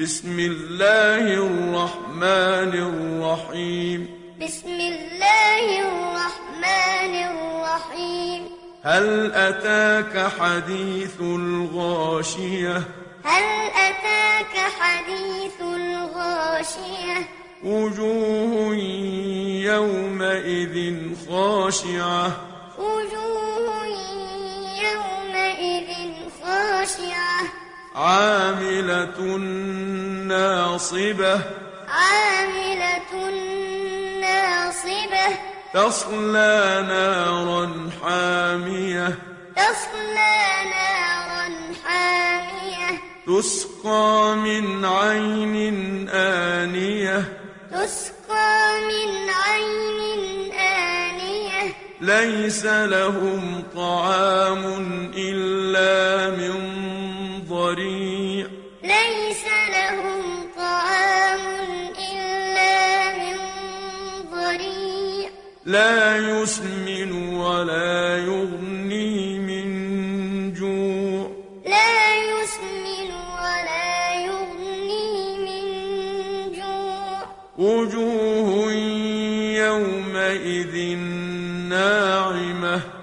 بسم الله الرحمن الرحيم. بسم الله الرحمن الرحيم. هل أتاك حديث الغاشية؟ هل أتاك حديث الغاشية؟ وجوه يومئذ خاشعة. وجوه يومئذ خاشعة. عاملة ناصبة. عاملة ناصبة. تصلى نارا حامية. تصلى نارا حامية. تسقى من عين آنية. تسقى من عين آنية. ليس لهم طعام إلا من ليس لهم طعام إلا من ضريع. لا يسمن ولا يغني من جوع. لا يسمن ولا يغني من جوع. وجوه يومئذ ناعمة.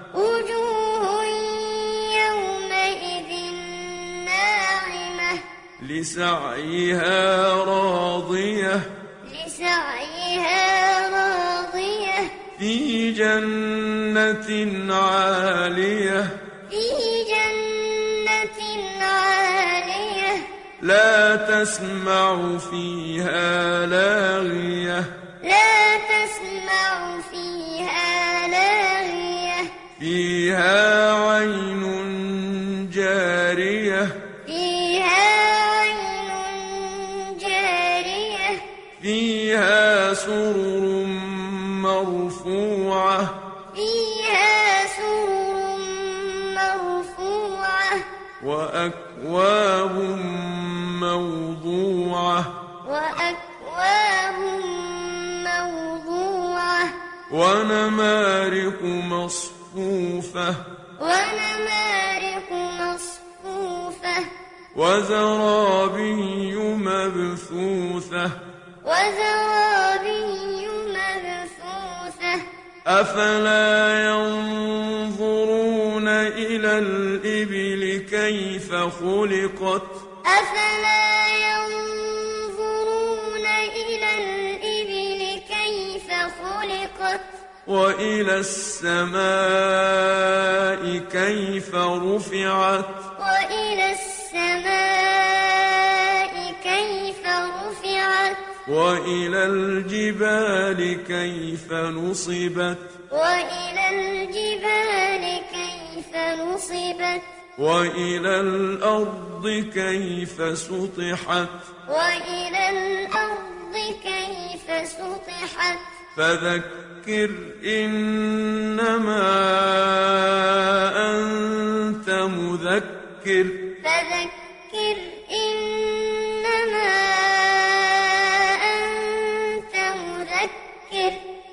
لسعيها راضية. لسعيها راضية. في جنة عالية. في جنة عالية. لا تسمع فيها لاغية. لا تسمع فيها لاغية. فيها سرر مرفوعة. فيها سرر مرفوعة. وأكواب موضوعة. وأكواب موضوعة. ونمارق مصفوفة. ونمارق مصفوفة. وزرابي مبثوثة. وزرابي مبثوثة أفلا ينظرون إلى الإبل كيف خلقت؟ أفلا ينظرون إلى الإبل كيف خلقت؟ وإلى السماء كيف رفعت؟ وإلى السماء وإلى الجبال كيف نصبت وإلى الجبال كيف نصبت وإلى الأرض كيف سطحت وإلى الأرض كيف سطحت فذكر إنما أنت مذكر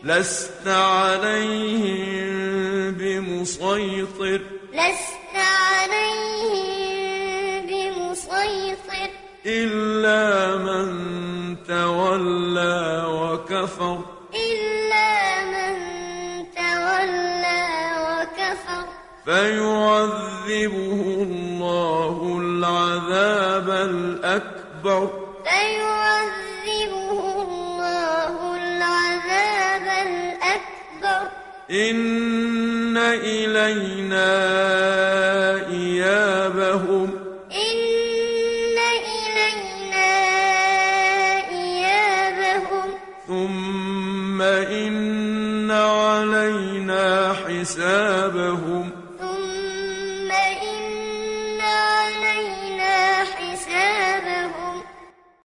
لست عليهم بمسيطر. لست عليهم بمسيطر. إلا من تولى وكفر. إلا من تولى وكفر. فيعذبه الله العذاب الأكبر. إن إلينا إيابهم. إن إلينا إيابهم. ثم إن علينا حسابهم.